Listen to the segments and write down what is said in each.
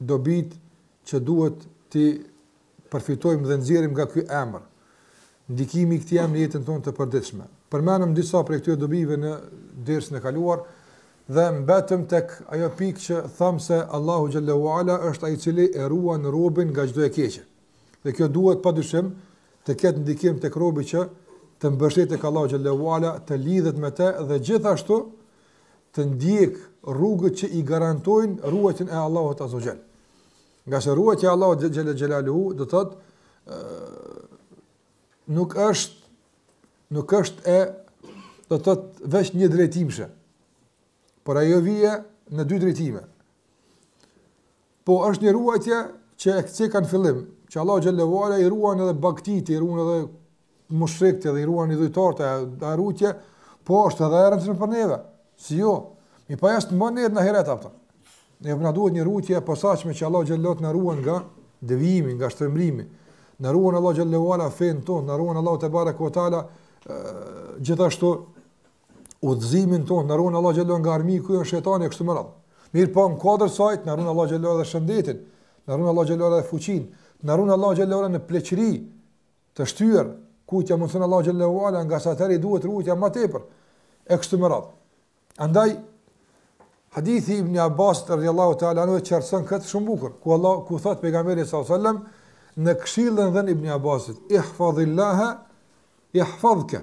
dobitë që duhet t'i përfitojmë dhe nxjerrim nga ky emër, ndikimi i këtij emri në jetën tonë të përditshme. Përmendëm disa prej këtyre dobive në dersin e kaluar dhe mbetëm tek ajo pikë që thamë se Allahu xhallahu ala është ai i cili e ruan robën nga çdo e keqe. Dhe kjo duhet padyshim të ketë ndikim tek robi që të mbështetet tek Allahu xhallahu ala, të lidhet me të dhe gjithashtu të ndjek rrugët që i garantojnë ruajtjen e Allahut azze xhel. Ngase ruajtja e Allahut xhel-le xhelaluhu do të thotë nuk është nuk është e do të thotë veç njëdrejtimshe. Por ajo vjen në dy drejtime. Po është një ruajtje që e cekëm në fillim, që Allahu xhallahu ala i ruan edhe bagtit, i ruan edhe mushrikët, edhe i ruan idhujtarët, ajo ruajtje, po është edhe e rëndësishme për neve. Si jo? Mirëpo është më në në heret apo. Neve na duhet një ruajtje e posaçme që Allahu xhallahu të na ruan nga devijimi, nga shtrembërimi. Na ruan Allahu xhallahu ala fenë tonë, na ruan Allahu tebareke ue teala gjithashtu udhëzimin tonë, na ruan Allahu xhel-le nga armiku jonë shejtani e kështu me radhë. Mirëpo në kodrë sajtë, na ruan Allahu xhel-le dhe shëndetin, na ruan Allahu xhel-le dhe fuqinë, na ruan Allahu xhel-le në pleqëri të shtyër, kujt ia mundëson Allahu xhel-le ue ala, ngase atëherë i duhet ruajtja ma tepër, e kështu me radhë. Andaj, hadithi i ibn Abbasit radijallahu teala anhu e qartëson këtë shumë bukur, ku, Allah, ku thotë pejgamberi s.a.s. në këshillën dhënë ibn Abbasit, ihfadhillahe jahfadhke,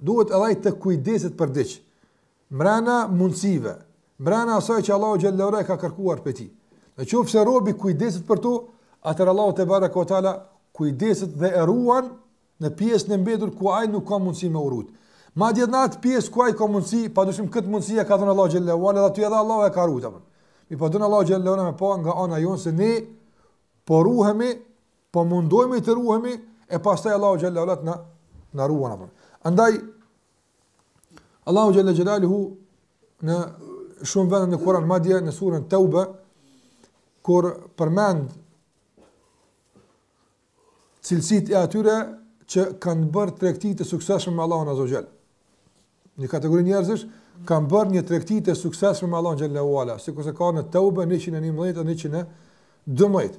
Duhet edhe ai të kujdeset për diç, mbrenda mundësive, mbrenda asaj që Allahu xhallahu ala ka kërkuar prej tij. Në qoftë se robi kujdeset për to, atëherë Allahu tebareke ue teala kujdeset dhe e ruan në pjesën e mbetur ku ai nuk ka mundësi me u rujt. Madje në atë pjesë ku ai ka mundësi, padyshim këtë mundësi e ka dhënë Allahu xhallahu ala dhe aty edhe Allahu e ka ruajtur. Mirëpo don Allahu xhallahu ala me pa nga ana jonë se ne po ruhemi po mundohemi të ruhemi e pastaj Allahu xhallahu ala na na ruan apo. Andaj Allahu xhel-le xhelaluhu në shumë vende në Kur'an madje në surën Tauba kur përmend cilësitë e atyre që kanë bërë tregti të suksesshme me Allahun azze xhel. Një kategori njerëzish kanë bërë një tregti të suksesshme me Allahun xhel-le ue ala, sikurse ka në Tauba 111 dhe 112.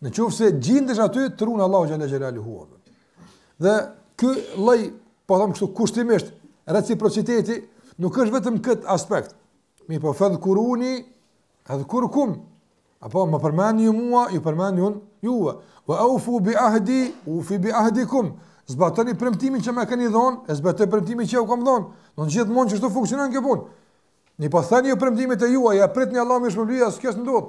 Në qoftë se gjindesh aty, të runë Allahu xhel-le xhelaluhu. Dhe ky lloj, po them kështu, kushtimisht, reciprociteti, nuk është vetëm n'këtë aspekt. Fedhkuruni edhkurkum. Apo, më përmendni ju mua, ju përmendi unë, juve. Ve eufu bi ahdi, ufi bi ahdikum. Zbatoni premtimin që më keni dhënë, e zbatoj premtimin që u kam dhënë. Do të thotë gjithmonë kështu funksionon kjo punë. Ni po thyni ju premtimet e juaja, e pritni Allahu me ju shpërbly, a kjo s'ndodh.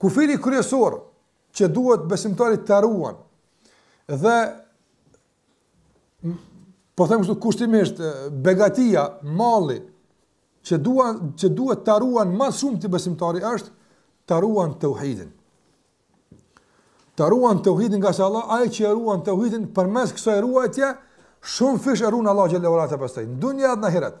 Kufiri kryesor që duhet besimtari ta ruan dhe po them kështu kushtimisht begatia, malli që duhet që duhet ta ruan më së shumti besimtari është ta ruan tauhidin. Ta ruan tauhidin ngase Allah ai që e ruan tauhidin përmes kësaj ruajtje shumëfish e ruan Allah xhel-le ve ala pastaj. Në dunja edhe në ahiret.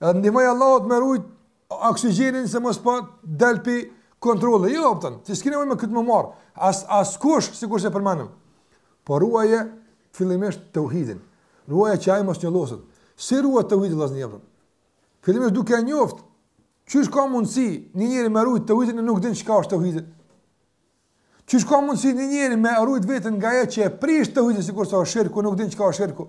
Edhe i ndihmoj Allahut me rujt oksigjenin se mos po del pi kontrolle. Jo, kupton, ti s'ke nevojë me këtë m'u marr. As askush sikurse përmendëm. Po ruaje fillimisht tauhidin. Ruaje që ai mos njolloset. Si ruhet tauhidi vllazni, apo? Fillimisht duke e njoft. Qysh ka mundsi një njeri me rujt tauhidin e nuk din çka është tauhidi? Qysh ka mundsi një njeri me rujt veten nga ajo që e prish tauhidin sikur se është shirku, nuk din çka është shirku?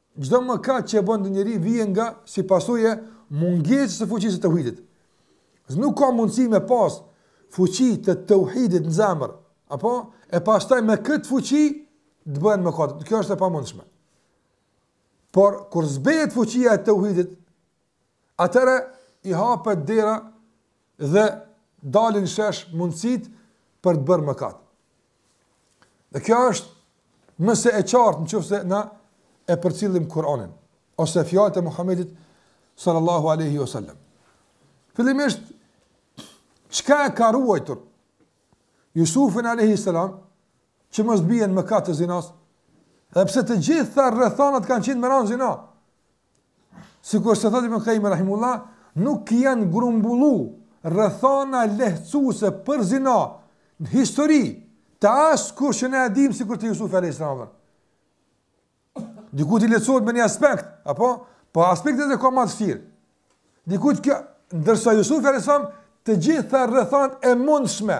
Çdo mëkat që e bën një njeri vjen nga si pasojë e mungesës së fuqisë së tauhidit. Se nuk ka mundësi me pas fuqi të tauhidit në zemër, apo e pastaj me këtë fuqi të bëhen mëkate. Kjo është e pamundshme. Por kur zbehet fuqia e tauhidit, Atëherë i hapet dera dhe dalin n'shesh mundësitë për të bërë mëkat. Dhe kjo është më se e qartë në qoftë se na e përcjellim Kur'anin, ose fjalët e Muhammedit sallallahu aleyhi ve sallam. Fillimisht, çka e ka ruajtur Jusufin aleyhi sallam, që mos të bjen n'mëkat të zinas, edhe pse të gjitha rrethanat kanë qenë me ra n'zina, Sikur se thotë Ibn Kajim Rahimullah, nuk janë grumbullu rrethana lehtësuse për zina në histori të askujt që ne e dimë sikur te Jusufi alejhi selam. Dikut i lehtësohet me një aspekt, apo? Po aspektet i ka ma të vshtirë. Dikut kjo, ndërsa Jusufi alejhi selam të gjitha rrethanat e mundshme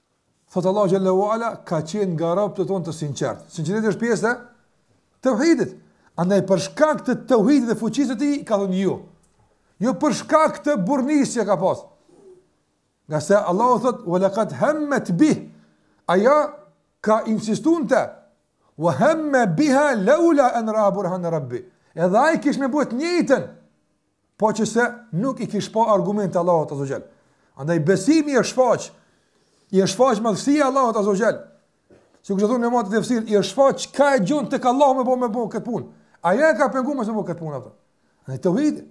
Thotë Allah xhel-le ve ala ka qenë nga robët e tonë të sinqertë. Sinqeriteti është pjesë e tauhidit. Andaj për shkak të tauhidit dhe fuqisë së tij ka thënë jo. Jo për shkak të burrnisë që ka pas. Ngase Allahu thot, wa laqad hemmet bih, aja ka insistu n'të, wa hemme biha leula en ra'a burhane rabbih, edhe aj kish me bo të njëjtën, Po qe se nuk i kish pa argumentet e Allahut azza wa jall. Andaj besimi ia shfaq, ia shfaq madhështinë e Allahut azza wa jall. Si kështë thunë ulematë e tefsirit, ia shfaq ka e gjunë të ka Allah me bo me bo këtë punë. Ajo e ka pengu mos e bo këtë punë. Ato. Andaj tauhidi.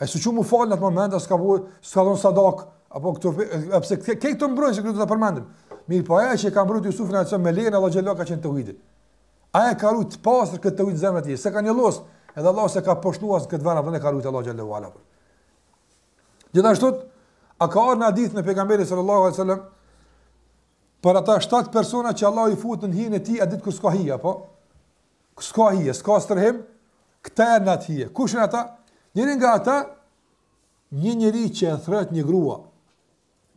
Ai s'u çu m'u falë në atë moment, a s'ka, po, s'ka dhonë sadaka, apo këto, e pse këto këto të mbrojnë që këtë të përmendim. Mirëpo ajo që e ka mbrojt Jusufin, atë me lejen e Allahut xhallahu, ka qenë tauhidi. Ai e ka rujt të pastër këtë tauhid në zemrën e tij, s'e ka njollos, edhe Allahu s'e ka poshtnuar në këtë vend, apo e ka rujt Allahu xhallahu ala. Gjithashtu a ka ardhur në hadith me pejgamberin sallallahu alaihi wasallam për ata 7 persona që Allahu i fut në hijen e tij at ditë kur s'ka hije apo? S'ka hije, s'ka strehim, këta janë atë hije. Kush janë ata? Njëri nga ata një njeri që e thret një grua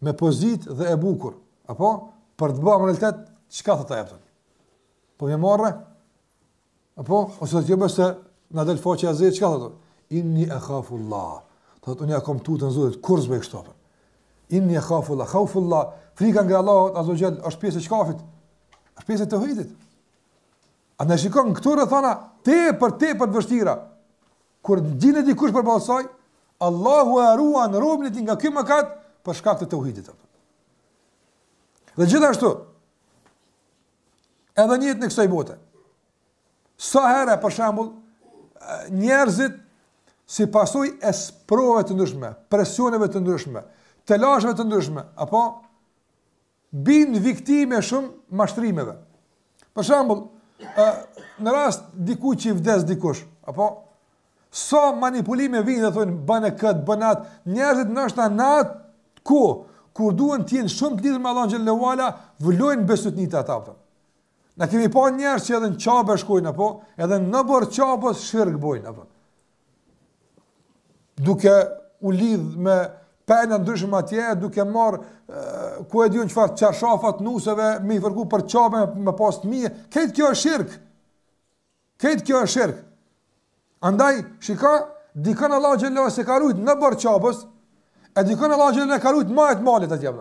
me pozitë dhe e bukur, apo për të bërë imoralitet çka thotë ajo. Po më morrë. Apo ose do të bësh se na del faqja e zezë çka thotë. Inni akhafu Allah. Thotë unë ja kam tutën Zotit kurrë s'bëj kështu. Inni akhafu Allah, khaufu Allah. Frika nga Allahu azza wa jall është pjesë e çkafit. Është pjesë e tauhidit. A e shikon këtu rrethana tepër tepër të vështira. Kur gjindet dikush përballë saj, Allahu e ruan robin e tij nga ky mëkat për shkak të tauhidit. Dhe gjithashtu, edhe në jetën e kësaj bote, sa herë, për shambull, njerëzit si pasojë e sprove të ndryshme, presioneve të ndryshme, telasheve të ndryshme, apo Bin viktimë e shumë mashtrimeve. Për shembull, ë në rast dikujt që i vdes dikush, apo sa manipulime vijnë dhe thonë bën kët, bën at, njerëzit ndoshta në atë kohë kur duan të jenë shumë të lidhur me Allahun xhallahu ala, vlojnë bestytnitë aty. Për. Na kemi pa njerëz që edhe në Qabe shkojnë apo edhe në oborr t'Qabës shirk bojnë apo. duke u lidh me pena t'ndryshme atje, duke marr ku e di un çfarë çarshafa t'nuseve me i fërku për Qabe me pas fëmi. Krejt kjo është shirk. Krejt kjo është shirk. Andaj shiko, dikon Allahu xhallahu s'e ka rujt në oborr t'Qabës, e dikon Allahu xhallahu e ka rujt maje të malit atje.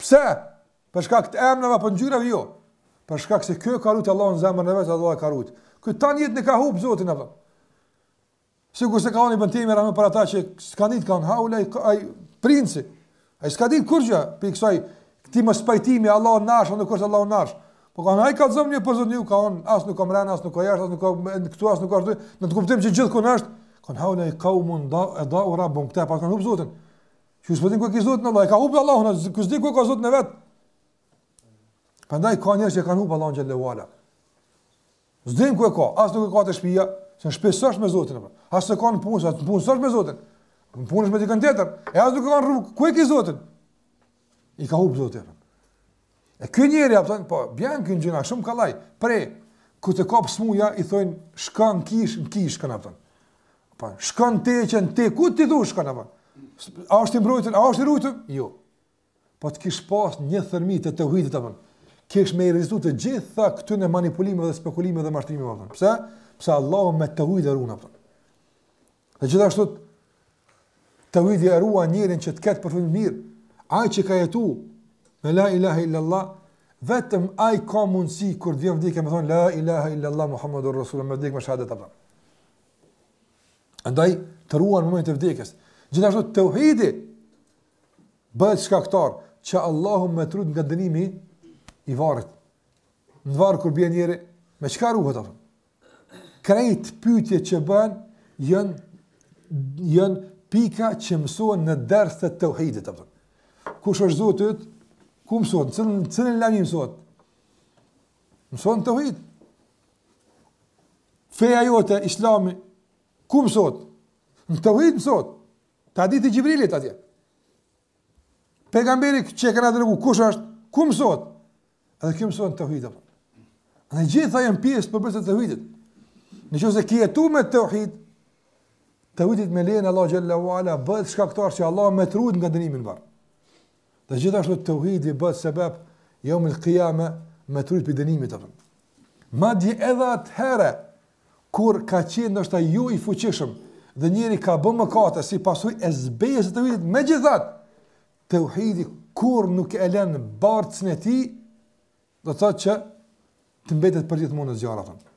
Pse? Për shkak të emrave apo ngjyrave jo. Për shkak se ky e ka rujt Allahun në zemrën e vet, Allahu e ka rujt. Ky tanë jetën e ka humb Zotin apo. Sikurse ka thënë Ibn Tejmije rahim për ata që s'kan ditë kanë haula ai princi. Ai s'ka ditë kurrgjë, për kësaj këtij mospajtimi Allahu n'arsh, nuk është Allahu n'arsh. Po kanë ai ka zëmë një për Zotin, ka thonë as nuk ka mrena, as nuk ka jashtë, as nuk ka këtu as nuk ka aty. Në atë kuptim që gjithkund është, ka thënë haulai kaumun edau rabbahum këta pra e kanë humb Zotin. Ju s'po din ku e ki Zotin Allah, e ka hupë Allahun, ku s'di ku e ka Zotin e vet. Prandaj ka njerëz që e kanë hupë Allahun xhelle ue ala. S'din ku e ka, as nuk e ka te shpija, se n'shpi s'osht me Zotin apo. As s'e ka n'punë, as n'punë s'osht me Zotin. Në punë osht me dikën tjetër, e as nuk e ka n'rrugë, ku e kish Zotin? E ka hupë Zotin. E ky njeri a kupton, po, bjen ky n'gjynah shumë kollaj. Pre, kur ta kap smuja i thon shko në kishë, në kishë shkon, a kupton. Po, shko n'teqe, te ku t'i thush shkon, a kupton. A është i mbrojtur, a është i ruajtur? Jo. Po të kish pas një thërmi të tauhidit, a kupton. Kish me rezistu të gjitha këtyne manipulimeve dhe spekulimeve dhe mashtrimeve, a kupton. Pse? Se Allahu me tauhid e run, a kupton. Dhe gjithashtu tauhidi e ruan njerin që të ketë përfundim të mirë. Ai që ka jetu me la ilaha illallah, vetëm ai ka mundësi kur të vjen vdekja me thonë la ilaha illallah Muhammadur Rasulullah me vdekë me shahadet apo. Andaj të ruan në momentin e vdekjes. Gjithashtu tauhidi bëhet shkaktar që Allahu me t'rujt nga dënimi i varrit. Në varr kur bie njeri, me çka ruhet atje? krejt pyetjet që bëhen janë janë pika që mësohen në ders të tauhidit apo. Kush është Zoti yt? Ku mësohet? Në cilën cilën lami mësohet? Mësohet në tauhid. Feja jote Islami ku mësohet? Në tauhid mësohet. Te hadithi i Xhibrilit atje. Pejgamberi që e kanë dërguar kush është? Ku mësohet? Edhe kjo mësohet në tauhid. Të gjitha janë pjesë përbërëse të tauhidit. Në qoftë se ke jetu me tauhid, tauhidi me lejen e Allahut xhelle ue ala, bëhet shkaktar që Allahu me të rujt nga dënimi në varr. Dhe gjithashtu tauhidi bëhet sebep, jeumul kijame, me të rujt prej dënimit. Madje edhe atëhere, Kur ka qenë ndoshta jo i fuqishëm dhe njeri ka bë mëkate si pasojë e zbehjes së tauhidit, megjithatë tauhidi kurrë nuk e lën bartësin e tij, do të thotë që të mbetet përgjithmonë në zjarr, a kupton.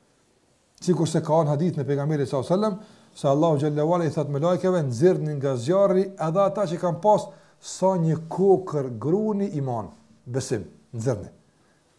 Sikurse ka në hadith nga pejgamberi sallallahu alajhi wasallam se Allahu xhelle ue ala i thot melaikeve nxirrni nga zjarri edhe ata që kanë pas sa një kokër gruni iman besim nxirrni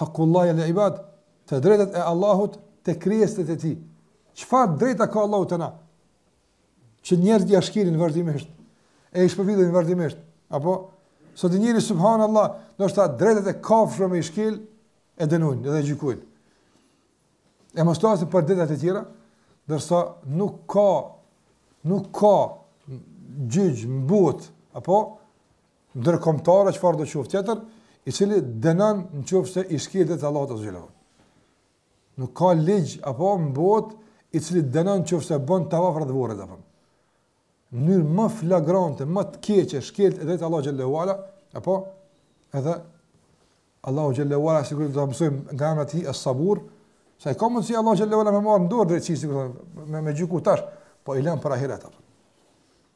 Hakullahi alal ibad, të drejtat e Allahut te krijesat e tij. Çfarë drejta ka Allahu te na? Që njerëzit ja shkelin vazhdimisht e i shpërfillin vazhdimisht. Apo sot një njeri subhanallahu, do të thotë drejtat e kafshëve me i shkel e dënojnë dhe gjykojnë. E mos të flasim për drejtat e tjera, ndërsa nuk ka, nuk ka gjyq në botë, apo, ndërkombëtare çfarë do qoftë tjetër, i cili dënon nëse i shkel të drejtat e Allahut xhelle ve ala. Nuk ka ligj apo në botë i cili dënon nëse bën tavaf rreth vorrit apo. Në mënyrë më flagrante, më të keqe shkel të drejtat e Allahut xhelle ve ala, apo edhe Allahu xhelle ve ala sigurisht do të mësojmë nga ana e tij Es-Sabur, se ka mundsi Allahu xhelle ve ala me marr në dorë drejtësinë me me gjyku tash, po i len për ahiret apo.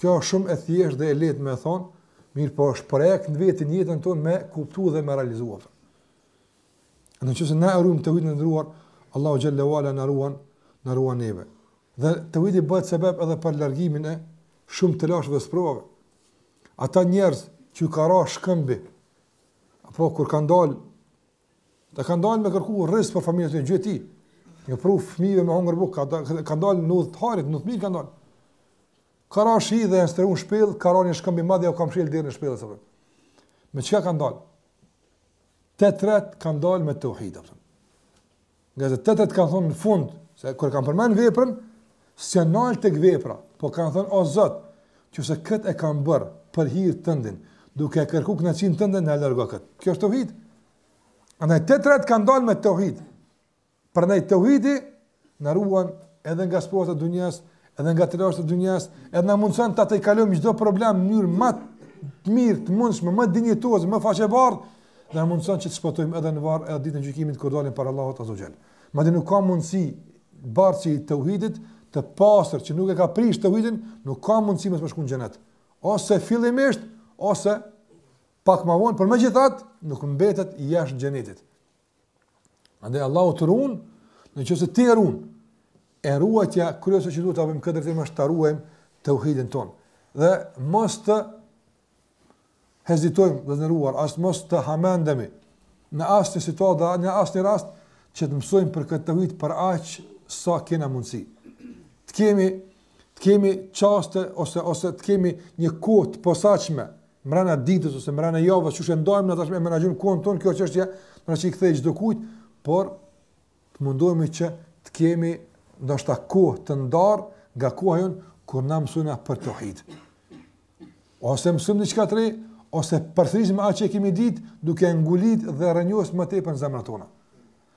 Kjo është shumë e thjeshtë dhe e lehtë me thon, mirëpo është projekt në veti në jetën tonë me kuptu dhe me realizuar. Në qoftë se na e rujmë teuhidin, të nderuar, Allahu xhelle ve ala na ruan, na ruan neve. Dhe teuhidi bëhet sebep edhe për largimin e shumë telasheve dhe sprovave. Ata njerëz që ka ra shkëmbi, apo kur kanë dalë Ata kanë dalë me kërku rrizk për familjen e vet, me ju pru fëmijve me hongër bukë, kanë dalë në udhë të hajrit, në udhë të mirë kanë dalë. Ka ra shi dhe janë strehu në shpellë, ka ra një shkëmb i madh, ja u ka mshel derën e shpellës, me çka kanë dalë? Të tretë kanë dalë me teuhid, Ngase të tretë kanë thonë në fund, kur e kanë përmend veprën, s'janë nalë tek vepra, po kanë thonë, o Zot, në qoftë se këtë e kam bërë për hirë tëndin, duke e kërku kënaqësinë tënde, na largo këtë. Kjo është teuhid. Andaj të tretë kanë dalë me teuhid. Prandaj teuhidi na ruan edhe nga sprovat e dunjasë, edhe nga telashet e dunjasë, edhe na mundëson që ta kalojmë çdo problem në mënyrë më të mirë të mundshme, më dinjitoze, më faqebardhë, Na mundëson që të shpëtojmë edhe në varr edhe ditën e gjykimit kur dalim para Allahut Azze ve Xhel. Madje nuk ka mundësi bartësi i tauhidit të pastër që nuk e ka prish tauhidin, nuk ka mundësi mos të shkon në xhenet. Ose fillimisht ose pak më vonë, por megjithatë nuk mbetet jashtë xhenetit. Andaj Allahu të ruan, në qoftë se ti e ruan. E ruajtja kryesore që duhet ta bëjmë në këtë drejtim është ta ruajmë tauhidin tonë. Dhe mos të hezitojmë, të nderuar, as mos të hamendemi, në asnjë situatë dhe në asnjë rast, që të mësojmë për këtë teuhid për aq sa kena mundësi. Të kemi, të kemi qasje ose, ose të kemi një kohë të posaçme, mrena ditës ose mrena javës, qysh e ndajmë na tashmë e menaxhojmë kohën tonë, kjo çështje pra i kthehet çdokujt, por të mundohemi që të kemi ndoshta kohë të ndarë nga koha jonë kur na mësojmë për teuhid. Ose mësojmë diçka të re, ose përsërisim atë që e kemi ditë, duke ngulit dhe rrënjos më tepër në zemrat tona.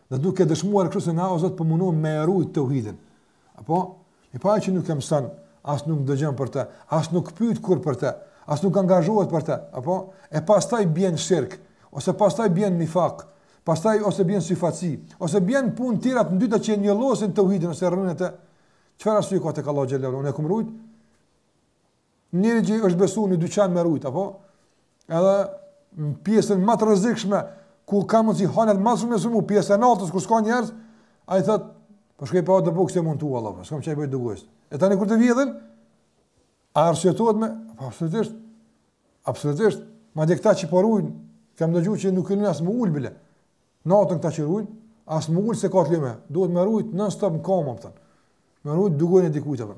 Dhe duke dëshmuar kështu se na o Zot po mundohemi me rujt teuhidin. Apo, ai që nuk e mëson, as nuk dëgjon për te, as nuk pyet kurrë për te, as nuk angazhohet për te, apo, e pastaj bjen në shirk, ose pastaj bjen në nifak, pastaj ose bjen në syfaqësi, ose bjen në punë tjera të ndyta që e njollosin teuhidin, ose rrënojnë atë, çfarë arsye ka tek Allahu xhelle ve ala, unë e kum rujt? Njëri që është besuar në dyqan me rujt apo edhe në pjesën më të rrezikshme kur ka mundsi hajnat më shumë që është pjesa e natës kur s'ka njerëz, ai thot, po shkoj po ha bukë se m'run Allahu, s'kam çaj bëj dyqanit. E tani kur të vjedhin, a arsyetohet me po, absolutisht. Absolutisht, madje këta që po rujnë, kam dëgjuar që nuk kanë as me u ul bile. Natën këta që rujnë, as me u ul s'e ka të lejume. Duhet me rujt non stop n'komë thon. Me rujt dyqanin e dikujt apo.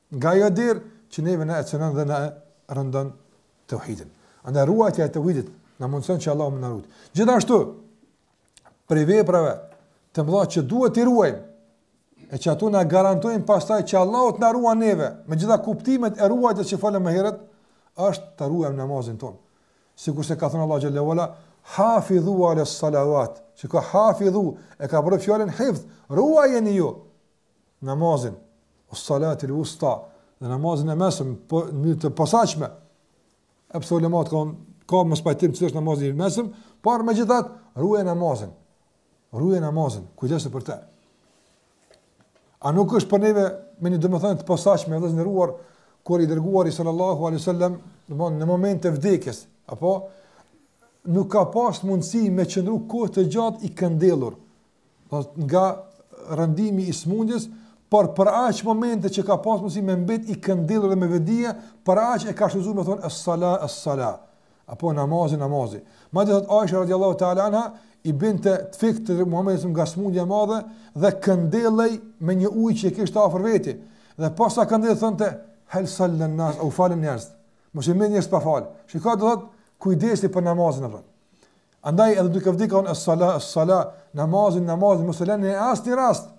Nga ajo derë që neve na e cënon dhe na e rëndon tauhidin. Andaj ruajtja e tauhidit na mundson që Allahu me na rujt. Gjithashtu prej veprave të mëdha që duhet të ruajmë e që ato na garantojnë pastaj që Allahu të na ruan neve, me gjitha kuptimet e ruajtjes që folëm më herët, është të ruajmë namazin tonë. Sikurse ka thënë Allahu xhelle ve ala, hafidhu ala salawat. Që kjo hafidhu është prej fjalës hifz, ruajeni ju namazin, ues salatil usta, dhe namazin e mesëm, po, në mënyrë të posaqme, edhe pse ulemat ka, ka mospajtim cili është namazi i mesëm, por megjithatë, ruje namazin, ruje namazin, kujdesu për te. A nuk është për neve, me një domethënie të posaqme, të nderuar, kur i dërguari sallallahu alejhi ve sallam, në moment të vdekjes, apo, nuk ka pas mundësi me qëndru kohë të gjatë i këndellur, po nga rëndimi i smundjes, por për aq momente që ka pas mundësi me mbet i këndellur dhe me vedije, për aq e ka shfrytzuar me thënë es-sala es-sala apo namazi namazi. Madje thot Aisha radhiyallahu ta'ala anha i binte të fikët Muhammedit salam nga smundja e madhe dhe këndellej me një ujë që e kishte afër veti. Dhe posa këndellej thoshte hel sallën nas, a u falën njerëzit, mos kan met njerëz pa falë. Shikoje thot, kujdesi për namazin e vet. Andaj edhe duke vdekë thon as-sala as-sala namazin namazin mos e lëni në asnjë rast.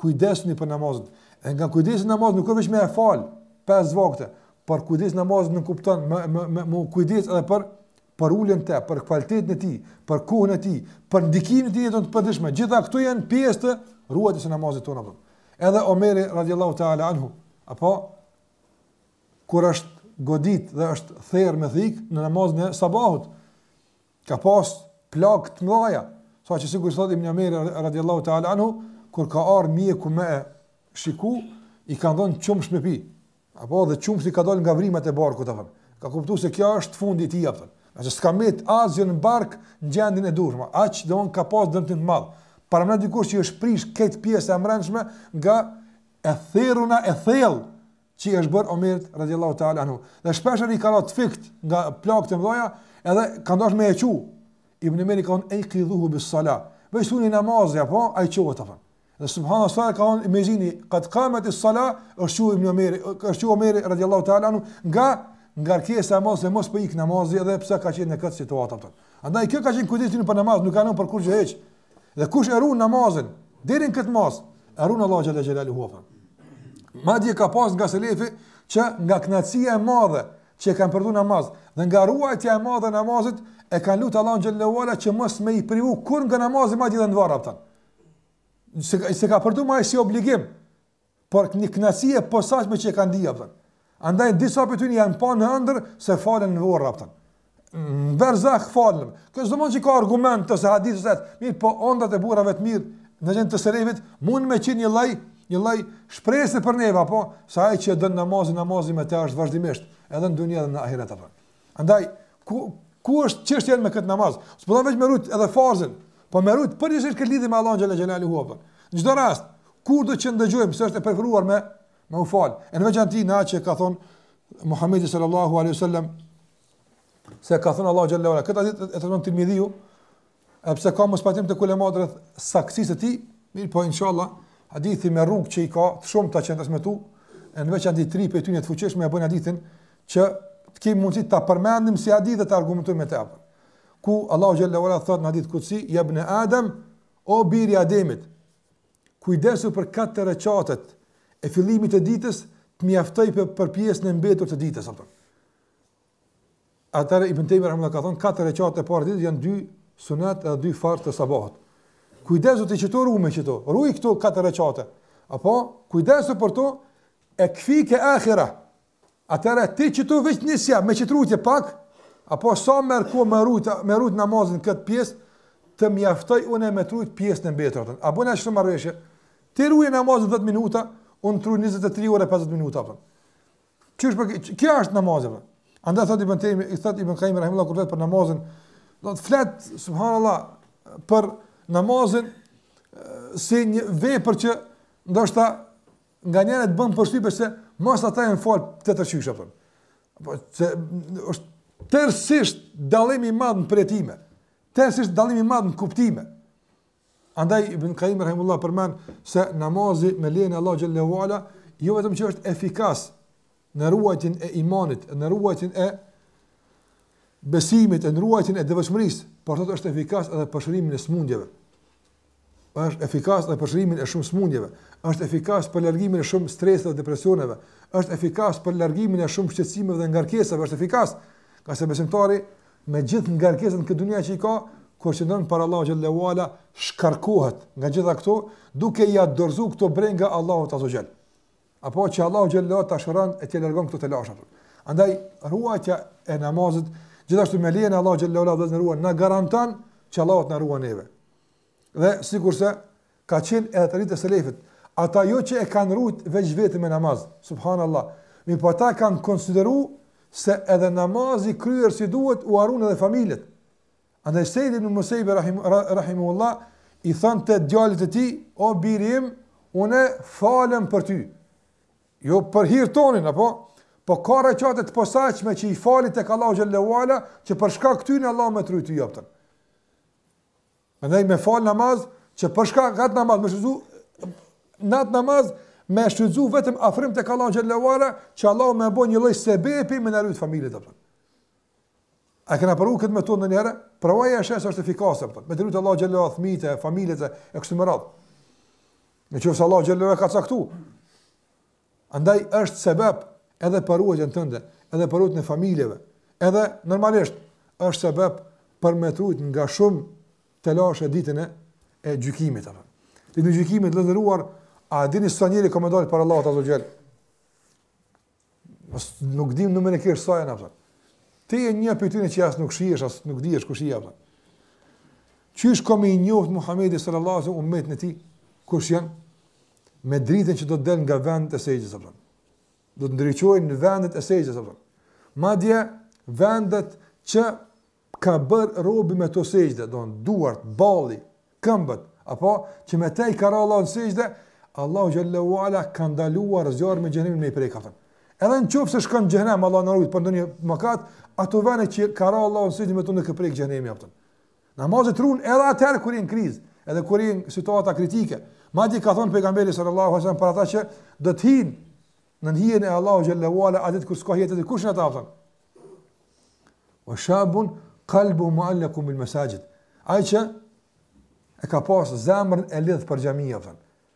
Kujdesuni për namazin. E nga kujdesi namazit nuk është vetëm me fal pesë vakte, por kujdesi namazit nënkupton me me me, me u kujdes edhe për për uljen e tij, për kvalitetin e tij, për kohën e tij, për ndikimin e tij në jetën e përditshme. Gjitha këto janë pjesë të ruajtjes së namazit tonë apo. Edhe Omeri radhiyallahu ta'ala anhu, apo kur është godit dhe është therë me thikë në namazin e sabahut. Ka pas plagë të mëdha, sa që sikur thotë Ibn Omer radhiyallahu ta'ala anhu, kur ka ardhur mjeku me e shiku, i kanë dhënë qumsh me pi. Apo dhe qumshi ka dalë nga vrimat e barkut apo. Ka kuptuar se ky është fundi i tij apo. Se s'ka mbet asgjë në bark në gjendjen e duhur, aq domethënë ka pas dëmtim të madh. Paramendo dikujt që i është prish krejt pjesa e mbrendshme nga e therura e thellë që i është bërë Omerit radiallahu ta'ala anhu. Dhe shpeshherë i ka ra të fikt nga plagët e mdhaja, edhe kanë dash me e qu. Ibn Omeri ka thonë, ejkidhuhu bis sala. Vej su një namazja, po, a i qohet, apër. Dhe subhanallah ka thonë, me ta ni këtë kameti sala, është qu Ibn Emeri, është qu Omeri radiallahu ta'ala anhu, nga nga rkesa e mos e mos po ik namazi edhe pse ka qenë në këtë situatë atë. Andaj kjo ka qenë kujdesi për namaz, nuk kanë për kurrë gjë Dhe kush e ruan namazin deri në këtë masë, e ruan Allahu xhalla xhelalu hu. Madje ka pas nga selefi që nga kënaqësia e madhe që kanë përjetu në namaz dhe nga ruajtja e madhe e namazit e kanë lutë Allahun xhalla wala që mos me i privu kurrë nga namazi madje dhe në varr ata. Se s'e kanë përjetu ma si obligim. por një kënaqësi e posaçme që e kanë ndi apo. Andaj disa prej tyne janë pa në ëndërr se falen në vorre apo. Në berzak falen. S'do me thonë që ka argumente se hadithe s'ke, mirëpo ondrrat e burrave të mirë në gjeneratë të selefit, mund me qenë një lloj, një lloj shprese për neve, apo, se ai që don namazin, namazi me te është vazhdimisht, edhe në dunja dhe në ahiret, apo. Andaj, ku, ku është qështja me këtë namaz? S'po do veç me rujt edhe farzin, po me rujt përgjithësisht këtë lidhje me Allahun xhelle xhelaluhu apo. Në çdo rast, kurdo që ndëgjojmë, se është e preferuar me, me u falë. E në veçanti në atë që ka thonë Muhammedi sallallahu aleyhi sallam, se ka thonë Allahu xhelle ue ala. Këtë hadith e thon Tirmidhiu, e pse ka mospajtim te ulematë rreth saktësisë së tij, mirëpo inshallah, hadithi me rrugë që i ka të shumta që âsht transmetu, e në veçanti tri prej tyre të fuqishme e bën hadithin që të kemi mundësi ta përmendim si hadith të argumentojmë me të apo. Ku Allahu xhalla wala thot në hadith kutsi, "Ya ibn Adam, o biri i Ademit, kujdesu për katër rekatet e fillimit të ditës, të mjaftoj për, për pjesën e mbetur të ditës apo." Atëherë Ibn Taymi rahimullahu ka thon katër rekat e para të ditës janë dy sunet dhe dy farz të sabahut. Kujdesu ti qëto, rumi këto. Ruaj këto katër rekate. Apo kujdesu për to ekfike akhira. Atëherë ti qëto veç nisja me qët rujtje pak apo sa me u marrë me rujt me rujt namazin kët pjesë të mjaftoj unë me t'rujt pjesën e mbetur. A bon ashtu marrëveshje? Ti ruaj namazin 10 minuta, unë t'ruj 23 orë 50 minuta. Për. Qysh për këtë, kjo është namazi, apo. Andaj thot Ibn Tejmi, i thot Ibn Kajmi Rahimullah kur flet për namazin, do të flet, subhanallah, për namazin si një vepër që ndoshta nganjëherë të bën përshtypje se mos ata janë fal tjetër qysh apo. Apo se është tërësisht dallim i madh në përjetime. Tërësisht dallim i madh në kuptime. Andaj Ibn Qayyim rahimullah përmend se namazi me lejen e Allahut xhelle ue ala jo vetëm që është efikas në ruajtjen e imanit, në ruajtjen e besimit, në ruajtjen e devotshmërisë, por thotë është efikas edhe për shërimin e smundjeve. Është efikas edhe për shërimin e shumë smundjeve. Është efikas për largimin e shumë stresave dhe depresioneve. Është efikas për largimin e shumë shqetësimeve dhe ngarkesave, është efikas. Ngase besimtari me gjithë ngarkesën në këtë dunja që i ka, kur qëndron para Allahut xhelle ue ala, shkarkohet nga gjitha këto, duke ia dorëzu këto brenga Allahut azze ue xhel. Apo që Allahu xhelle ue ala t'i shëron e t'i largon këto telashe. Andaj, ruajtja e namazit, gjithashtu me lejen e Allahut xhelle ue ala dhe na ruan, na garanton që Allahu të na ruajë neve. Dhe sikurse ka qenë edhe tradita e selefit, ata jo që e kanë rujt veç veten me namaz, subhanallah, mirëpo ata kanë konsideru se edhe namazi i kryer si duhet ua run edhe familjet. Andaj Seid ibn Musejebi rahim, Rahimullah i thonte djalit të tij, o biri im, unë falem për ty. Jo për hir tëndin, apo? Po ka rekate të posaçme që i fali tek Allahu xhelle ue ala, që për shkak tyne Allahu me të rujtë ty apo. Prandaj me fal namaz që për shkak qat namaz me shfrytzu n'at namaz me shfrytzu vetëm afrim tek Allahu xhelle ue ala që Allahu me e bë një lloj sebepi me na rujt familjet apo. A kena provu këtë metodë ndonjëherë? Provoje e sheh se është efikase apo. Me t'i rujt Allahu xhelle ue ala fëmijët, familjet e kështu me radhë. Në qoftë se Allahu xhelle ue ala ka caktuar. Andaj është sebep edhe për ruajtjen tënde, edhe për ruajtjen e familjeve, edhe normalisht është sebep për me t'rujt nga shumë telashe ditën e, e gjykimit. Apo. Ditën e gjykimit të nderuar, a dini sa njerëz kanë me dalë para Allahut azze ue xhel? Nuk dimë me numëru sa janë apo. Ti je një prej tyne që as nuk shihesh, as nuk dihesh kush je apo. Qysh ka me i njoftë Muhammedi sallallahu alaihi wasallam umetin e tij kush janë me dritën që do të del nga vendet e sexhdes apo. Do të ndriçojnë vendet e sexhdes apo. Madje vendet që ka bë robi me to sexhde, domethënë duart, balli, këmbët, apo që me te i ka ra Allahut në sexhde, Allahu xhelle ue ala ka ndaluar zjarrin e xhenemit me i prek apo. Edhe në qoftë se shkon në xhenem, Allahu na rujtë për ndonjë mëkat, ato vende që i ka ra Allahut në sexhde me to nuk i prek xhenemi, apo. Namazi t'run edhe atëherë kur je në krizë, edhe kur je në situata kritike. Madje ka thënë pejgamberi sallallahu alajhi wasallam për ata që do të hinë në hijen e Allahu xhelle ue ala atë kur s'ka hije tjetër, kush janë ata thon. Wa shabun qalbuhu mu'allakun bil masajid. Ai që e ka pas zemrën e lidh për xhamia thon.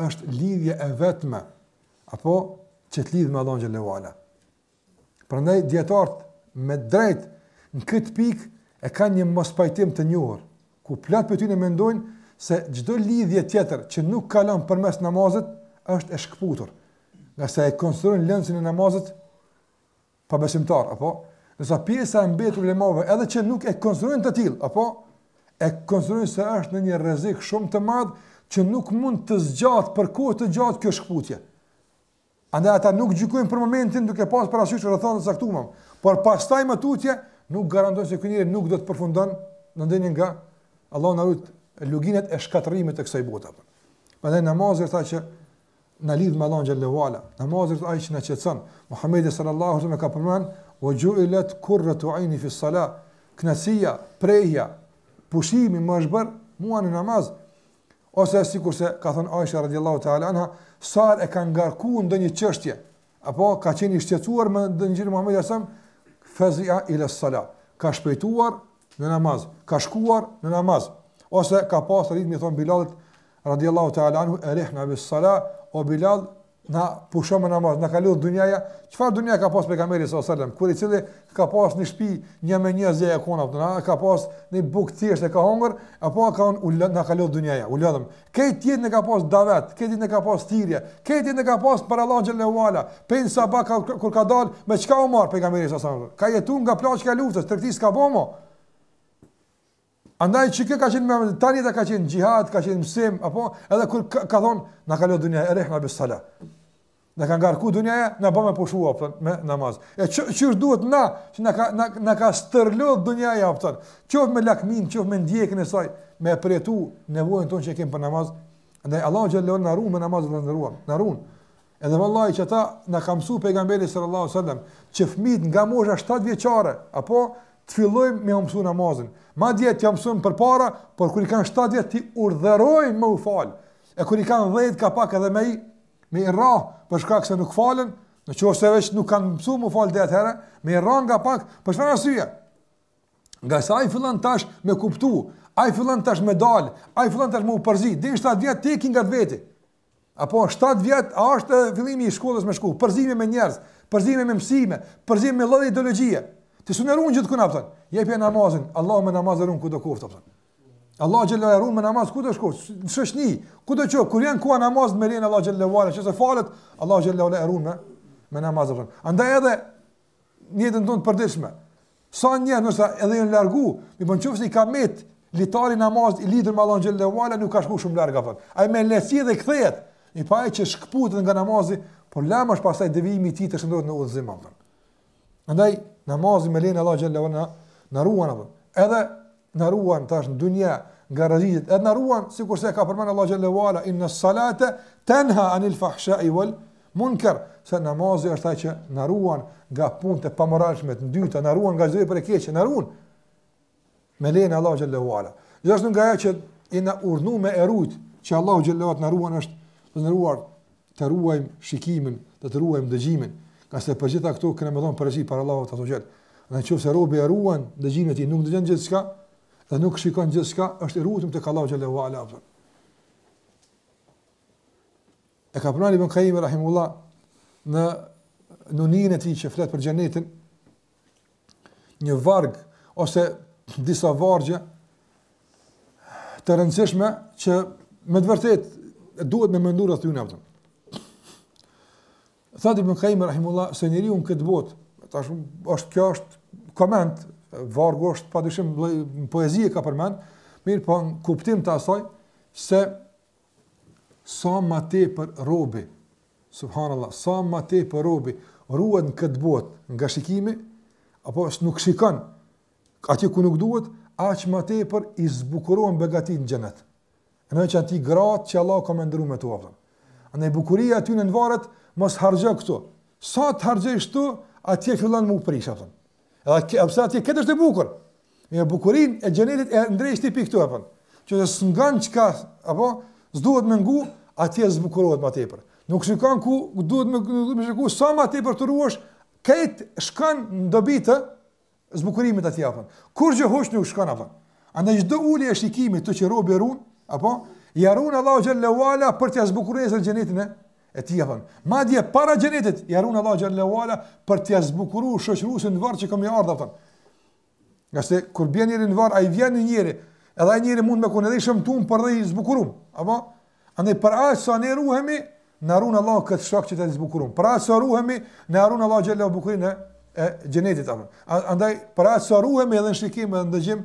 është lidhja e vetme apo që të lidh me Allahun xhelle ue ala. Prandaj dijetarët me drejt në këtë pikë e kanë një mospajtim të njohur, ku plot prej tyne mendojnë se çdo lidhje tjetër që nuk kalon përmes namazit është e shkëputur. Ngase e konsiderojnë lënësin e namazit pabesimtarë, apo, ndërsa pjesa e mbetur e ulemave edhe që nuk e konsiderojnë të tillë, apo, e konsiderojnë se është në një rrezik shumë të madhë që nuk mund të zgjatë për kohë të gjatë kjo shkëputje. Andaj ata nuk gjykojnë për momentin duke pasë parasysh rrethana të caktume, por pastaj më tutje nuk garantojnë se ky njeri nuk do të përfundon në ndonjë nga Allahu na rujtë luginet e shkatërrimit të kësaj bote. Andaj namazi është ai që na lidh me Allahun xhelle ue ala. Namazi është ai që na qetëson. Muhamedi sallallahu alaihi wasallam ka përmend: "Wa ju'ilat qurratu 'aini fi s-salah." Kënaqësia, prehja, pushimi më është bërë mua në namaz. Ose sikurse ka thënë Aisha radhiyallahu ta'ala anha, sa herë e ka ngarku ndonjë çështje, Apo ka qenë i shqetësuar me ndonjë gjë Muhamedi sallallahu alajhi wasallam, fazi'a ila sala. Ka shpejtuar në namaz, ka shkuar në namaz ose ka pas rrit me i thonë Bilalit radiallahu ta'ala anhu erihna bis sala o Bilal na pusho me namaz, na ka lodhë dunjaja, çfarë dunja ka pas pejgamberi s.a.s. Kur i cili ka pas një shpi një me një zë e kona apo na ka pas një bukë thjesht e ka hangër apo ka un u na ka lodh dunjaja u lodhëm krejt jetën e ka pas davet krejt jetën e ka pas thirrje krejt jetën e ka pas për Allah xhelle ue ala prej sabahit kur ka dal me çka u mor pejgamberi s.a.s. ka jetu nga plaçka e luftës tregti s'ka bo mo Andaj që kjo ka qenë me mëndë, tani dhe ka qenë xhihad, ka qenë mësim, apo edhe kur ka, ka thonë, na ka lodhë dunjaja, erihna bis sala. Na ka ngarku dunjaja, na bën me pushu, apo thon, me namaz. E që, qysh duhet na, që na ka, na, na ka stërlodhë dunjaja, apo thon, qoftë me lakminë, qoftë me ndjekjen e saj, me e përjetu nevojën tonë që e kemë për namaz. Andaj, Allahu xhelle ue ala na run me namaz dhe na run, na run. Edhe vallahi që ata na ka mësu pejgamberi sallallahu alaihi wasallam që fëmijët nga mosha 7 vjeçare, apo të fillojmë me u mësu namazin. Madje të mësojmë përpara, por kur i kanë 7 vjet t'i urdhërojmë me u fal. E kur i kanë 10 ka pak edhe me i me i rrah për shkak se nuk falen, në qoftë se veç nuk kanë mësu me u fal deri atëherë, me i rrah nga pak për çfarë arsye? Ngase ai fillon tash me kuptu, ai fillon tash me dal, ai fillon tash me u përzi. Deri 7 vjet ti e ke ngat veti. Apo 7 vjet është fillimi i shkollës me shku, përzime me njerëz, përzime me mësime, përzime me lloj ideologjie. Ti s'mund e run gjithkund apo thon. Jepja namazin, Allahu me namaz e ruan kudo koftë thon. Allahu xhelle ue ala e ruan me namaz kudo shkosh, në shoqni, kudo që kur janë kuan namaz me lejen e Allahut xhelle ue ala, nëse falet, Allahu xhelle ue ala e ruan me me namaz thon. Andaj edhe në jetën tonë të përditshme, Sa njerëz nëse edhe janë largu, mi përnë po qoftë se i ka met, litari i namazit i lidur me Allahun xhelle ve ala, nuk ka shku shumë larg, thot. Ai me lehtësi dhe kthehet, mi pa e që shkëputet nga namazi, problem është pasaj devijimi i tij të shndërrohet në udhëzim, thot. Andaj, namazi me lejen e Allahut xhelle ve ala, na ruan, thot. Edhe na ruan tash në dunja nga rreziqet, edhe na ruan sikurse e ka përmend Allahu xhallahu ala inna salate tanha anil fahsha'i wal munkar, se namazi është ai që na ruan nga punët e pamoralshme të ndyta, na ruan nga çdo prej e keqe, na ruan. Me lejen e Allahut xhallahu ala. Gjithashtu nga ajo që jena urdhnu me e rujt, që Allahu xhallahu ala na ruan është të ndëruar të ruajmë shikimin dhe të ruajmë dëgjimin, ngase për gjitha këto kemi me dhënë përgjegjësi para Allahut xhel. Në qoftë se robi e ruan dëgjimin e tij, nuk dëgjon gjithçka dhe nuk shikon gjithçka, është i ruajtur tek Allahu xhel wa ala. E ka përmend Ibn Kajimi rahimullah në Nunijen e tij që flet për xhenetin, një varg ose disa vargje të rëndësishme që me të vërtet duhet me mendu dhe të ju nëpëtëm. Thotë Ibn Kajimi, Rahimullah, se njeriu në këtë botë, tash është kjo është koment, vargu është pa dyshim në poezi e ka përmend, mirëpo në kuptim të asaj se sa ma tepër robi, subhanallah, sa ma tepër robi, ruhet në këtë botë, nga shikimi, apo është nuk shikon, aty ku nuk duhet, aq ma tepër i zbukurohen begatitë në xhenet. Në që ato gratë që Allahu ka me ndru me të uafën. Në i bukuria atyne varet, mos harxho këtu. Sa të harxhojsh këtu, atje fillon me u prish, Edhe pse atje këtë është e bukur. E bukurinë e xhenetit e ndreq ti prej këtu apo. Që të s'ngan çka apo s'duhet me ngu, atje zbukurohet më tepër. Nuk shikon ku duhet me duhet me shikuar sa më tepër të ruash, kët shkon në dobi të zbukurimit atje apo. Kurrgjë huq nuk shkon apo. Andaj çdo ulje e shikimit që robi run, apo ia run Allahu xhallahu ala për të zbukuruar xhenetin e e tij apo. Madje para xhenetit ia run Allahu xhallahu ala për t'ia zbukuruar shoqëruesin në varr që ka me i ardhur atij. Ngase kur bjen njeri në varr, atij i vjen një njeri, edhe ai njeri mund me kone edhe i shëmtuar por edhe i zbukurum. Apo andaj për aq sa ne ruhemi, na ruan Allahu këtë shok që të jetë i zbukurum. Për aq sa ruhemi, na ruan Allahu xhallahu bukurinë e xhenetit apo. Andaj për aq sa ruhemi edhe në shikim edhe në dëgjim,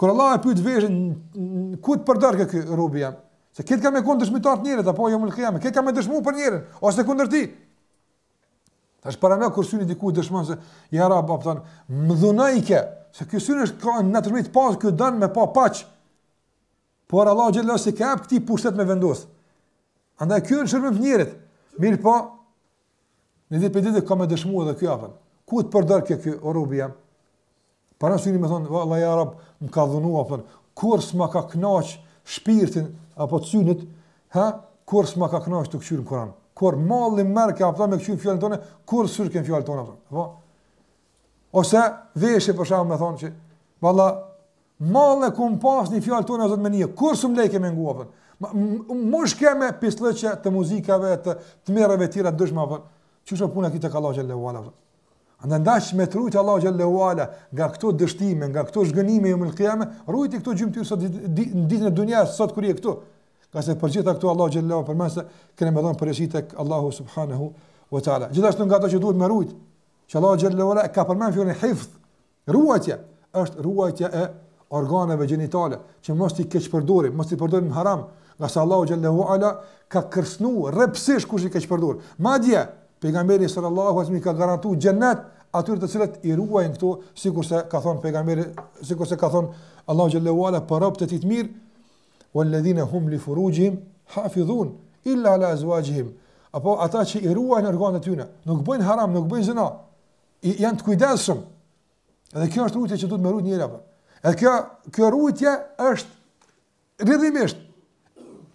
Kur Allahu e pyet veshin, ku të përdorke ky robi jem? Se këta kanë me kon dëshmitarë të njerëzit apo jo më lëkëjam, këta kanë me dëshmu për njerin, ose kundër tij. Tash paramendo kur syni diku dëshmon se, ja rab, apo thotë, më dhuna i ke, se ky syni është ka në të rëmit pas, ky don me pa paqë, Por Allahu xhelle s'i ka hap këtij pushtet me vendos. Andaj ky është n'shërbim t'njerit. Mirëpo në ditë për ditë ka me dëshmu edhe ky afën. Ku të përdor kë ky robi jem? Ka syni me thon, vallahi ya rab, më ka dhunuar thon. Kurr s'ma ka kënaq shpirtin apo synit, ha? Kurr s'ma ka kënaq të kçyr Kur'an. Kur malli merr ka aftë me kçyr fjalën tonë, kur s'ur kem fjalën tonë. Po. Ose veshi për shkak me thonë që valla mall e kum pas ni fjalën tonë zot me ni, kurr s'um lejke me ngu a po. Më shkëme pisllëçe të muzikave të të merrave të tjera dëshmë apo çu çu puna këtu tek Allahu xhelle ue ala. Andaj n'dash me t'rujt Allahu xhelle ue ala nga këto dështime, nga këto zhgënjime jom el kiyame, rujti këto gjymtyr sot ditën e dunjas sot kur je këtu. Ngase për gjitha këto Allahu xhelle ue ala për mëse kem me dhon përgjigje tek Allahu subhanahu wa taala. Gjithashtu nga ato që duhet me rujt që Allahu xhelle ue ala ka përmend fjalën hifz, ruajtje, është ruajtja e organeve gjenitale, që mos t'i keqpërdorim, mos t'i përdorim haram, ngase Allahu xhelle ue ala ka kërcnu rreptësisht kush i keqpërdor. Madje pejgamberi sallallahu alaihi wasallam ka garantu xhennet atyre të cilët i ruajnë këto, sikurse ka thon pejgamberi, sikurse ka thon Allahu xhelle ue ala për robët e tij të mirë, Walladhina hum li furujihim hafidhun illa ala azwajihim. Apo ata që i ruajnë organet e tyre, nuk bëjnë haram, nuk bëjnë zina. I, janë të kujdesshëm. Edhe kjo është rujtje që duhet me rujt njeri. Po. Edhe kjo kjo rujtje është rrjedhimisht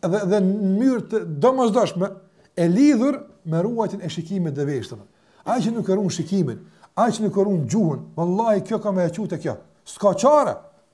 edhe dhe në mënyrë të domosdoshme e lidhur me ruajtjen e shikimit dhe veshëve. Ai që nuk e ruan shikimin, ai që nuk e ruan gjuhën, vallahi kjo ka me e çu te kjo. S'ka çare.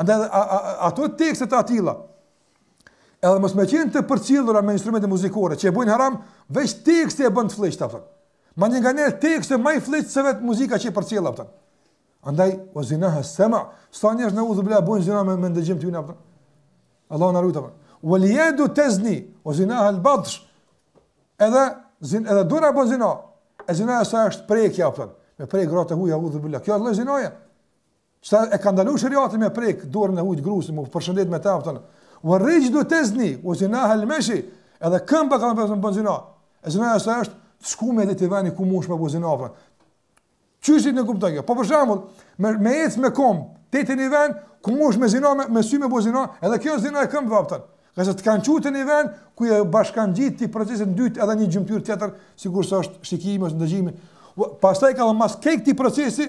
Andaj edhe a, a, ato tekste të atilla. Edhe mos me qenë të përcjellura me instrumente muzikore që e bëjnë haram, veç teksti e bën të flliqtë atë. Madje nganjëherë teksti ma i flliqtë se vetë muzika që e përcjell atë. Andaj wa zinaha sema, sa njerëz neudhubilah bëjnë zina me, me ndëgjim të tyne atë. Allahu na rujtë atë. Wal yadu tazni, wa zinaha al-batsh. Edhe zin edhe dora bën zina. E zina e saj është prekja atë. Me prek gratë e huaja neudhubilah. Kjo është zinaja. Qëta e ka ndalu sheriati me prek, dorën e huj t'grus, m'u përshëndet me ta, po thon, wa rijlu tazni, wa zinaha al-mashi, edhe këmba ka në përshën për zina, e zina e saj është, të shku me dhe të veni ku mush me bo zina, po thon. Qysh nënkuptoj kjo, po për shembull, me, me ecë me kom, te te një ven, ku mush me zina, me, me sy me bo zina, edhe kjo zina e këmbve, po thon. Ngase të kanë çu te një ven, ku e bashkangjit këtë procesin e dytë edhe një gjymtyr tjetër, sikurse është shikimi ose ndëgjimi. Pastaj ka dhe mas krejt këtij procesi,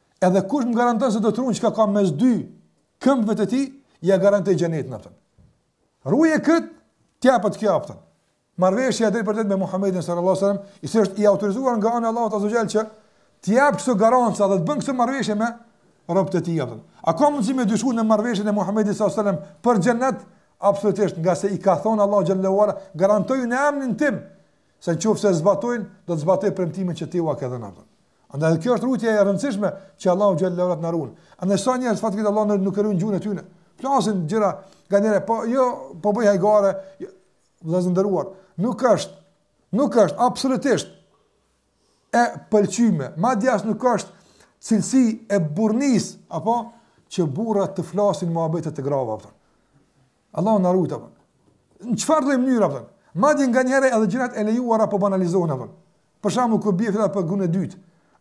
Edhe kush më garanton se do të ruan çka ka mes dy këmbëve të tij, ja garantoj xhenetin a kupton. Ruje kët, t'ia jap ty kjo a kupton. Marrveshja drejtpërdrejt me Muhamedin sallallahu alajhi wasallam, i cili është i autorizuar nga ana e Allahut azza xal që t'i jap këto garanca dhe të bën këto marrveshje me robët e tij a kupton. A ka mundësi me dyshuar në marrveshjen e Muhamedit sallallahu alajhi wasallam për xhenet? Absolutisht, ngase i ka thonë Allahu xhelle ue ala, garantoju në emrin tim se nëse zbatojnë, do të zbatojë premtimin që ti ua ke dhënë a kupton. Andaj edhe kjo është rrugë e rëndësishme që Allahu xhelle ue ala të na ruan. Andaj sa njerëz fatkeqësisht Allahu nuk e ruajn gjuhën e tyre. Flasin gjëra nganjëherë, po jo, po bëj hajgare. Jo, vëllazën të nderuar, nuk është nuk është absolutisht e pëlqyeme. Madje as nuk është cilësi e burrnis apo që burrat të flasin muhabete të grave a kupton. Allahu na ruajt apo. Në çfarëdo mënyre apo? Madje nganjëherë edhe gjërat e lejuara po banalizohen apo. Për shembull kur bie fjala për grunë e dytë,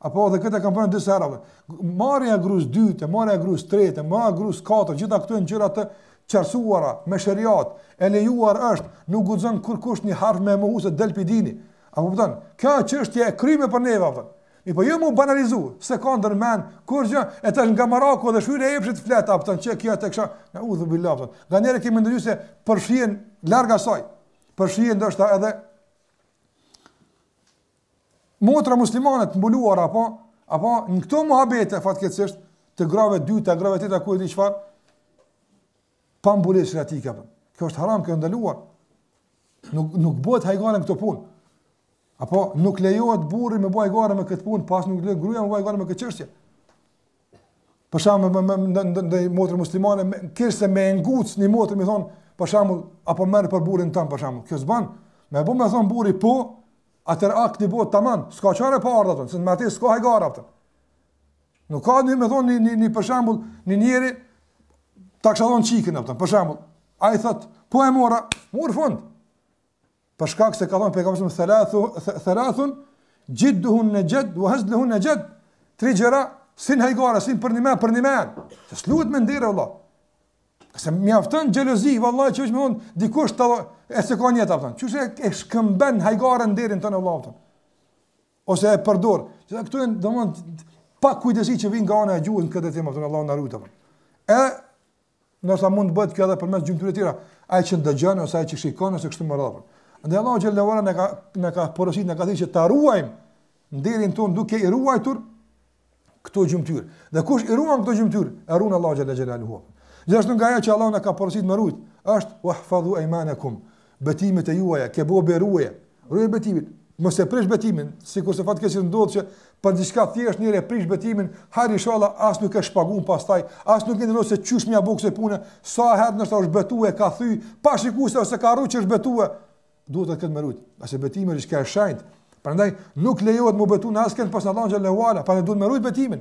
apo edhe këtë e kam thënë disa herë. Marrja e grus dytë, marrja e grus tretë, marrja e grus katër, gjitha këto janë gjëra të qartësuara me shariat, e lejuar është, nuk guxon kurkush një harf me mohu se del pi dinit. A kupton? Kjo çështje e kryme për neve, a kupton. Mirëpo jo m'u banalizu, s'e ka ndër mend kurrgjë, e tash nga meraku dhe shfryrja e epshit flet a kupton qe kjo ajo kështu. Neudhubilah a kupton. Nganjëherë kemi ndëgju se përfshihen larg asaj. Përfshihen ndoshta edhe motra muslimane të mbuluar apo apo në këto muhabete fatkeqësisht të grave dyta grave treta ku e di çfarë pa mbulesë sheriatike apo. Kjo është haram, kjo ndaluar. Nuk nuk bëhet hajgare në këto punë. Apo nuk lejohet burri me bë hajgare me këtë punë, po as nuk lejohet gruaja me bë hajgare me këtë çështje. Për shembull, me me me ndonjë motër muslimane, kinse me nguc një motër me thon, për shembull, a po e merr për burrin tan për shembull. Kjo s'bën. Me bë me thon burri po, atëherë akti bëhet tamam, s'ka çfarë pa ardhur atë, se me atë s'ka hajgare a kupton. Nuk ka ndonjë me thon një një një për shembull, një njeri ta këshillon çikën a kupton. Për shembull, ai thot, po e mora, mori fund. Për shkak se ka thënë pejgamberi sa thalathu thalathun jidduhunna jidd wa hazluhunna jidd. Tri gjëra si n'hajgare, si n'përnime përnime. S'luhet me nder valla. Qëse mjafton xhelozi valla që është më vonë dikush ta e se ka njeri a kupton. Qëse e shkëmben n'hajgare nderin tonë valla. Ose e përdor. Se këto janë domon pakujdesi që vin nga ana e gjuhës në këtë temë a kupton Allahu na rujt a kupton. E Ndoshta mund të bëhet kjo edhe përmes gjymtyrëve të tjera, ai që dëgjon ose ai që shikon ose kështu me radhë. Andaj Allahu xhelle ue ala na ka na ka porositur na ka thënë që ta ruajmë nderin ton duke i ruajtur këto gjymtyrë. Dhe kush i ruan këto gjymtyrë, e ruan Allahu xhelle xhelaluhu. Gjithashtu nga ajo që Allahu na ka porositur me rujt, është wahfazu aymanakum. Betimet e juaja, ke bo be, ruje. Ruje betimin. Mos e prish betimin, sikur se fatkeqësisht ndodh që për diçka thjesht njeri e prish betimin, hajr inshallah as nuk e shpagun pastaj, as nuk e mendon se qysh me ia bo kësaj pune, sa herë nëse është betu e ka thy, pa shiku se ose ka rujt që është betu e, duhet atë këtë me rujt. Se betimi është diçka e shenjt. Prandaj nuk lejohet me u betu në askënd pos Allahu xhelalu ala, prandaj duhet me rujt betimin.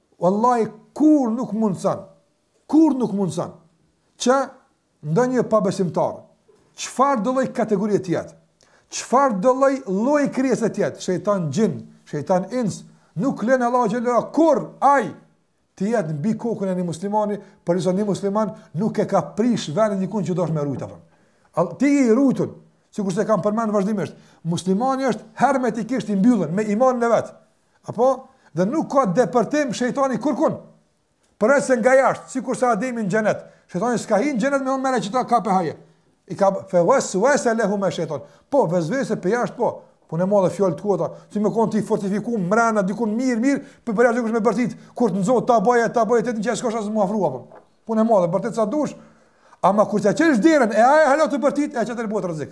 Wallahi kurrë nuk mundëson, kurrë nuk mundëson, që ndonjë pabesimtar, çfarëdolloj kategorie të jetë, çfarëdolloj lloj krijese të jetë, shejtan xhin, shejtan ins, nuk len Allahu xhelle ala, kurrë ai, të jetë mbi kokën e një muslimani, përderisa një musliman nuk e ka prish vendin dikun që duhet me rujt. Al, ti i rujtun, sikurse kam përmend vazhdimisht, muslimani është hermetikisht i mbyllun me imanin e vet, Apo? Dhe nuk ka depërtim shejtani kurkun. Përveçse nga jashtë, sikurse Ademi në xhenet. Shejtani s'ka hyrë në xhenet me ia marrë që ta, kape haje. I ka fe waswasa lehu ma shejtan. Po vesvese prej jashtë po. Pra në mënyrë fjalë të kota, ti me kon ti i fortifikuar mbrena diku mirë mirë, po përjashtë dikush me bërtit, kur të nxo ta bëj ta bëj ty që s'ka shans me u afru po. Po ne mollë bërtet sa dush. Ama kur të çelsh derën e ai hala tu bërtit, e qatë bohet rrezik.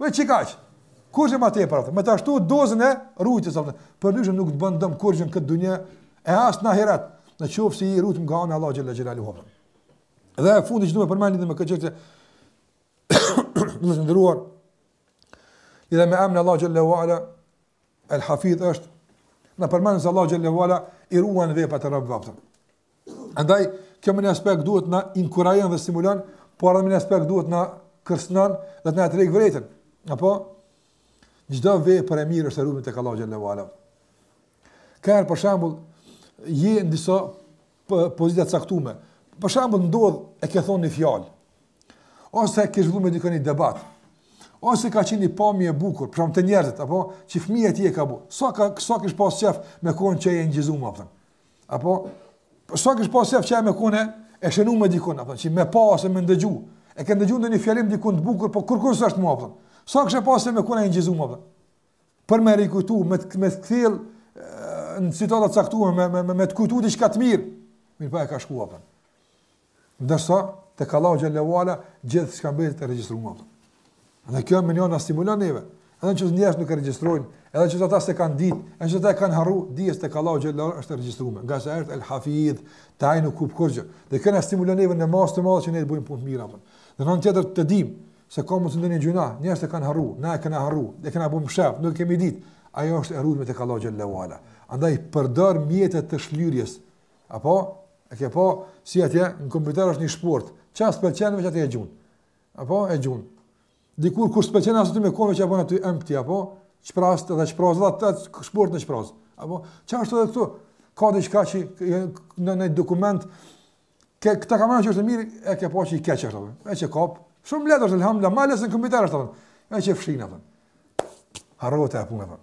Veç çik aq. Kurrgjë më tepër apo. Me të ashtu dozën e rujtjes apo. Përndryshe nuk të bën dëm kurrgjë në këtë dynja e as në ahiret. Në qoftë se je i rujtun nga ana e Allahu xhalla xhelalu hu. Dhe e fundi që do të përmend lidhur me këtë çështje. Të nderuar. Lidhur me emrin Allahu xhalla wala El Hafidh është me përmend se Allahu xhalla wala i ruan veprat e robëve. Andaj, kjo në një aspekt duhet na inkurajon dhe stimulon, por edhe në një aspekt duhet na kërcnon dhe të na tërheqë vrejtjen. Apo? Çdo vepër e mirë është e rume tek Allahu xhelle ala. Kaherë, për shambull, je në disa pozita t'caktume. Për shambull, ndodh e ke thonë një fjalë. Ose ke zhvillu me dikën një debat. Ose ka qenë një pamje e bukur, për shambull te njerëzit, apo? Që fëmija yt e ka bo. Sa ka, sa kishe pas qef me konë që e inçizume, apo. Apo, po sa kishe pas qef qajo me konë e shenume dikun, apo, që me pa ose me ndëgju, e ke ndëgju ndonjë fjalim dikun të bukur, po kurrkund s'është mo, apo, sa kishe pas qef me konë e inçizume, apo, për me rikujtu, me të me thellu, në citata t'caktuar, me, me, me, me të kujtu diçka të mirë, mirëpo apo, e ka shku, apo. Ndërsa tek Allahu xhallahu ala gjithçka mbetet e regjistruar. Dhe kjo në një anë stimulon neve. Edhe nëse njerëzit nuk e regjistrojnë, edhe nëse ata s'e kanë dit, edhe nëse ata e kanë harruar, dije se tek Allahu xhallahu ala është e regjistruar. Ngase është el hafidh, te ai nuk hup kurrgjë. Dhe kjo na stimulon neve në masë të madhe që ne të bëjmë punë të mira. Në anën tjetër të dimë se edhe nëse ndonjë gjynah, njerëzit e kanë harruar, na e kemi harruar, e kena bo mshef, nuk kemi dit. Ajo është e rujtme tek Allahu xhallahu ala. Andaj përdor mjete të shlyerjes Apo, e ke po, si atje në kompjuter është një shportë, çka s'të pëlqen veç atje e gjun. Apo, e gjun. Dikur, kur s'të pëlqen as të me kanë, që e bën aty empty, apo, çprazet dhe çprazet, edhe atë atë shportën çprazet. Apo, që ashtu edhe këtu, ka diçka që në një dokument, ke, këta kanë marrë që është e mirë, e ke po që i keq, e që kap, shumë lehtë është, elhamdulilah, ma lehtë në kompjuter është, e që fshin, atë. Harrove të e punë, atë.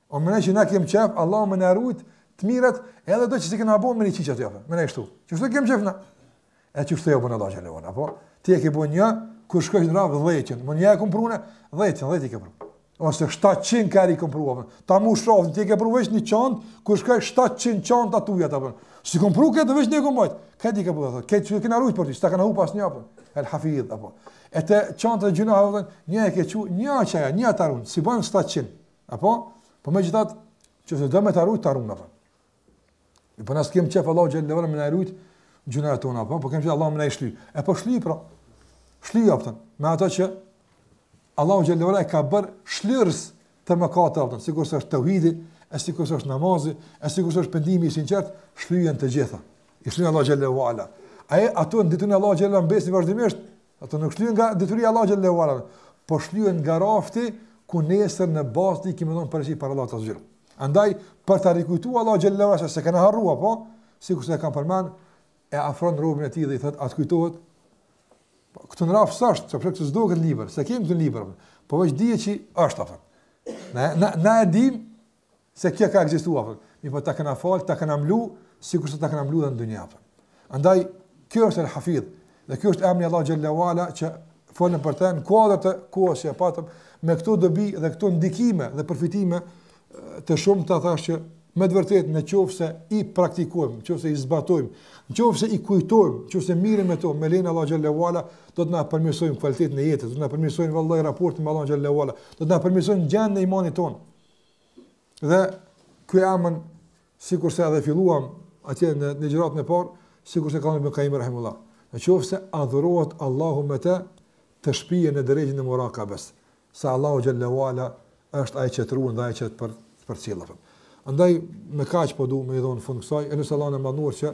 Domethënë që na kem qef, Allahu me na rujt të mirat, edhe do që s'i kena ba me na i qit shtesë. Domethënë kështu. Që çdo kem qef na. E qështu e bën Allahu xhele ve ala apo? Ti e ke bën një kur shkojsh në raft 10. Unë një e kom pru e 10, 10 i ke pru. Ose 700 herë i kom pru. Ta shumëfishon, ti e ke pru veç një çantë, kur shkojsh 700 çanta tuja t'i bën. S'i kom pru këto veç një kom bajt. Këto i ke pru thotë. Këto i kena rujt për ti, s'ta kena hup asnjë apo. El Hafidh apo. E te çanta e gjynaheve apo një e ke çu, një qaja, një ta run, s'i bën 700. Apo, po megjithatë, qysh do me ta rujt, ta run, apo. E po na s'e kem qef Allahu xhele ve ala me na rujt gjynahet tona, apo, po kem qef Allahu me na i shly. E po shly, pra, shly, apo, me ato që Allahu xhele ve ala i ka bërë shlyerës të mëkateve apo, sikurse është teuhidi, e sikurse është namazi, e sikurse është pendimi i sinqertë, shlyhen të gjitha. I shlyen Allahu xhele ve ala, e ato në dijen e Allahut xhele ve ala mbesin vazhdimisht Ato nuk shlyhen nga dituria e Allahut xhele ve ala, po shlyhen nga rafti ku nesër në bazë të tij kemi me dhënë përgjegjësi para Allahut xhele ve ala. Andaj, për ta rikujtu Allahu xhele ve ala, s'e kena harru, po, sikurse e kam përmend, e afron robin e tij dhe i thotë, a të kujtohet, po, këtu në raft s'është, që përshë këtë s'do këtë libër, s'e kemi këtu libër, po veç dije që është, apo. Na, na, na e dim, se kjo ka ekzistuar apo. Mirëpo ta kena fal, ta kena mlu, sikurse ta kena mlu në dynja apo. Andaj ky është el Hafidh dhe ky është emri i Allahut xhele ve ala që folëm për të në kuadër të kohës që e patëm me këto dobi dhe këto ndikime dhe përfitime të shumta thashë që me të vërtetë në qoftë se i praktikojmë, në qoftë se i zbatojmë, në qoftë se i kujtojmë, në qoftë se merremi me to, me lejen e Allahut xhele ve ala, do të na përmirësojnë kualitetin e jetës, do të na përmirësojnë vallahi raportin me Allahun xhele ve ala, do të na përmirësojnë gjendjen e imanit tonë, Dhe ky emër sikurse edhe filluam atje në në ligjëratën e parë, sikurse tha Ibn Kajim rahimehullah. Në qoftë se adhurohet Allahu me të, të shpie në derexhen e murakabes, se Allahu xhele ve ala është ai që të ruan dhe ai që po të përcjell. Andaj me kaq po dua me i dhën fund kësaj, e nëse Allahu na mundëson që